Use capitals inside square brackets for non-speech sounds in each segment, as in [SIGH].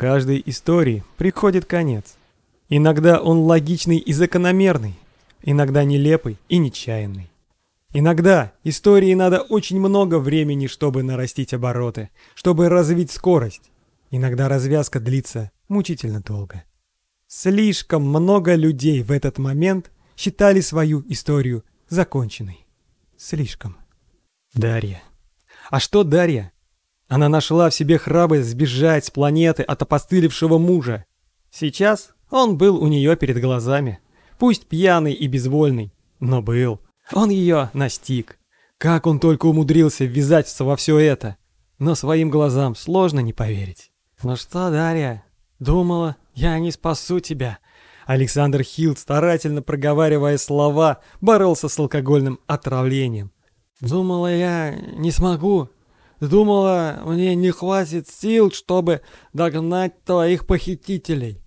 Каждой истории приходит конец. Иногда он логичный и закономерный, иногда нелепый и нечаянный. Иногда истории надо очень много времени, чтобы нарастить обороты, чтобы развить скорость. Иногда развязка длится мучительно долго. Слишком много людей в этот момент считали свою историю законченной. Слишком. Дарья. А что Дарья? Она нашла в себе храбрость сбежать с планеты от опостылевшего мужа. Сейчас он был у нее перед глазами. Пусть пьяный и безвольный, но был. Он ее настиг. Как он только умудрился ввязаться во все это. Но своим глазам сложно не поверить. «Ну что, Дарья, думала, я не спасу тебя?» Александр Хилд, старательно проговаривая слова, боролся с алкогольным отравлением. «Думала, я не смогу Думала, мне не хватит сил, чтобы догнать твоих похитителей.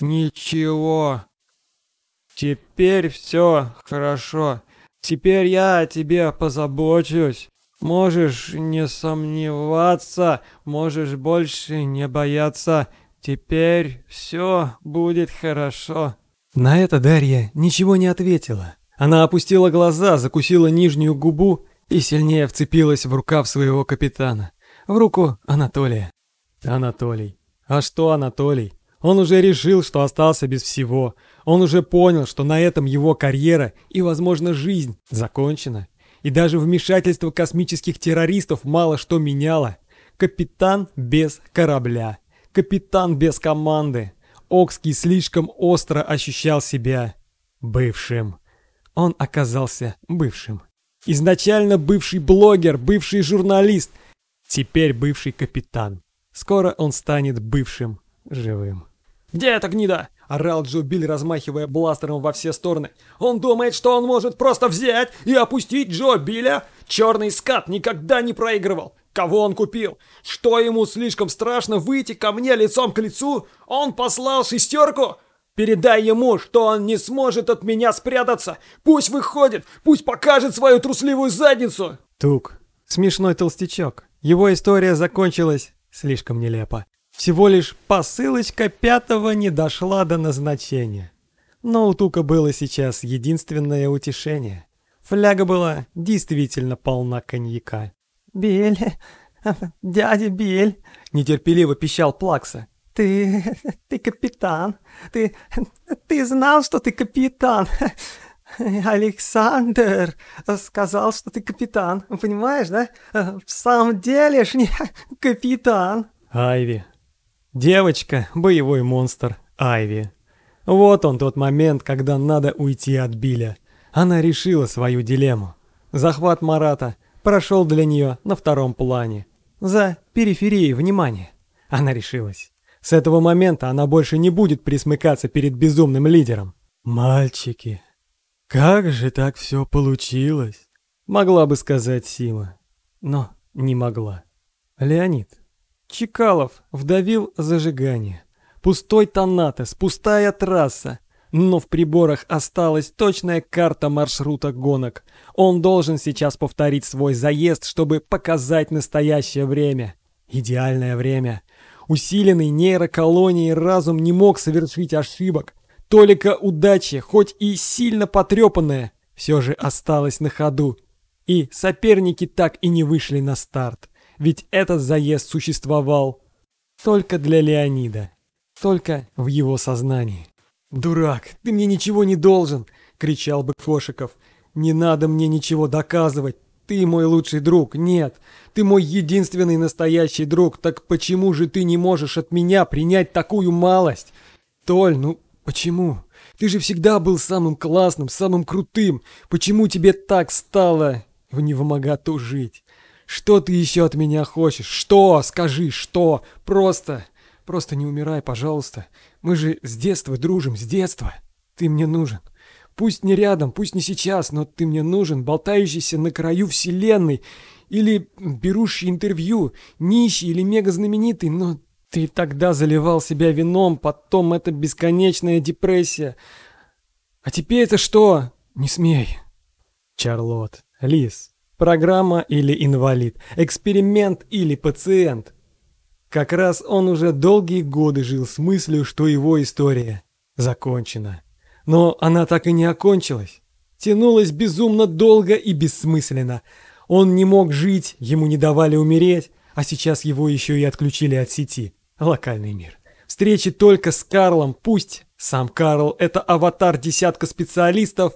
Ничего. Теперь все хорошо. Теперь я о тебе позабочусь. Можешь не сомневаться, можешь больше не бояться. Теперь все будет хорошо. На это Дарья ничего не ответила. Она опустила глаза, закусила нижнюю губу и сильнее вцепилась в рукав своего капитана. В руку Анатолия. Анатолий. А что Анатолий? Он уже решил, что остался без всего. Он уже понял, что на этом его карьера и, возможно, жизнь закончена. И даже вмешательство космических террористов мало что меняло. Капитан без корабля. Капитан без команды. Окский слишком остро ощущал себя бывшим. Он оказался бывшим. Изначально бывший блогер, бывший журналист, теперь бывший капитан. Скоро он станет бывшим живым. «Где эта гнида?» – орал Джо Билл, размахивая бластером во все стороны. «Он думает, что он может просто взять и опустить Джо Билля? Черный скат никогда не проигрывал. Кого он купил? Что ему слишком страшно выйти ко мне лицом к лицу? Он послал шестерку? Передай ему, что он не сможет от меня спрятаться. Пусть выходит, пусть покажет свою трусливую задницу. Тук. Смешной толстячок. Его история закончилась слишком нелепо. Всего лишь посылочка пятого не дошла до назначения. Но у Тука было сейчас единственное утешение. Фляга была действительно полна коньяка. «Биль, [LAUGHS] дядя Биль!» — нетерпеливо пищал Плакса. «Ты... ты капитан. Ты... ты знал, что ты капитан. Александр сказал, что ты капитан. Понимаешь, да? В самом деле ж не капитан». Айви. Девочка, боевой монстр. Айви. Вот он тот момент, когда надо уйти от Биля. Она решила свою дилемму. Захват Марата прошел для нее на втором плане. За периферией внимания. Она решилась. С этого момента она больше не будет присмыкаться перед безумным лидером. «Мальчики, как же так все получилось?» Могла бы сказать Сима, но не могла. Леонид. Чекалов вдавил зажигание. Пустой Танатос, пустая трасса. Но в приборах осталась точная карта маршрута гонок. Он должен сейчас повторить свой заезд, чтобы показать настоящее время. Идеальное время. Усиленный нейроколонией разум не мог совершить ошибок. Толика удачи, хоть и сильно потрепанная, все же осталась на ходу. И соперники так и не вышли на старт. Ведь этот заезд существовал только для Леонида. Только в его сознании. «Дурак, ты мне ничего не должен!» — кричал бы Кошиков. «Не надо мне ничего доказывать. Ты мой лучший друг. Нет, ты мой единственный настоящий друг. Так почему же ты не можешь от меня принять такую малость? Толь, ну почему? Ты же всегда был самым классным, самым крутым. Почему тебе так стало в невмоготу жить? Что ты еще от меня хочешь? Что? Скажи, что? Просто, просто не умирай, пожалуйста. Мы же с детства дружим, с детства. Ты мне нужен. Пусть не рядом, пусть не сейчас, но ты мне нужен, болтающийся на краю вселенной, или берущий интервью, нищий или мега знаменитый, но ты тогда заливал себя вином, потом это бесконечная депрессия. А теперь это что? Не смей. Чарлот, Лис, программа или инвалид, эксперимент или пациент. Как раз он уже долгие годы жил с мыслью, что его история закончена. Но она так и не окончилась. Тянулась безумно долго и бессмысленно. Он не мог жить, ему не давали умереть, а сейчас его еще и отключили от сети. Локальный мир. Встречи только с Карлом, пусть сам Карл — это аватар десятка специалистов,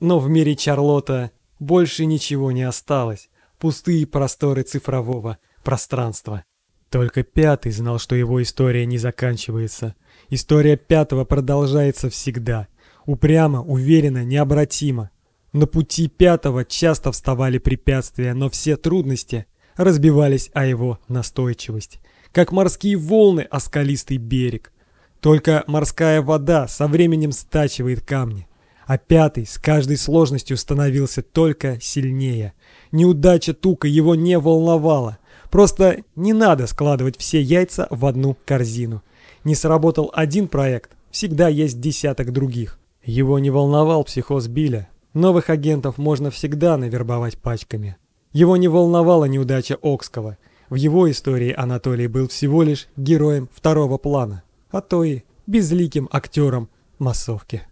но в мире Чарлота больше ничего не осталось. Пустые просторы цифрового пространства. Только Пятый знал, что его история не заканчивается. История Пятого продолжается всегда. Упрямо, уверенно, необратимо. На пути Пятого часто вставали препятствия, но все трудности разбивались о его настойчивость. Как морские волны о скалистый берег. Только морская вода со временем стачивает камни а пятый с каждой сложностью становился только сильнее. Неудача Тука его не волновала. Просто не надо складывать все яйца в одну корзину. Не сработал один проект, всегда есть десяток других. Его не волновал психоз Биля. Новых агентов можно всегда навербовать пачками. Его не волновала неудача Окского. В его истории Анатолий был всего лишь героем второго плана, а то и безликим актером массовки.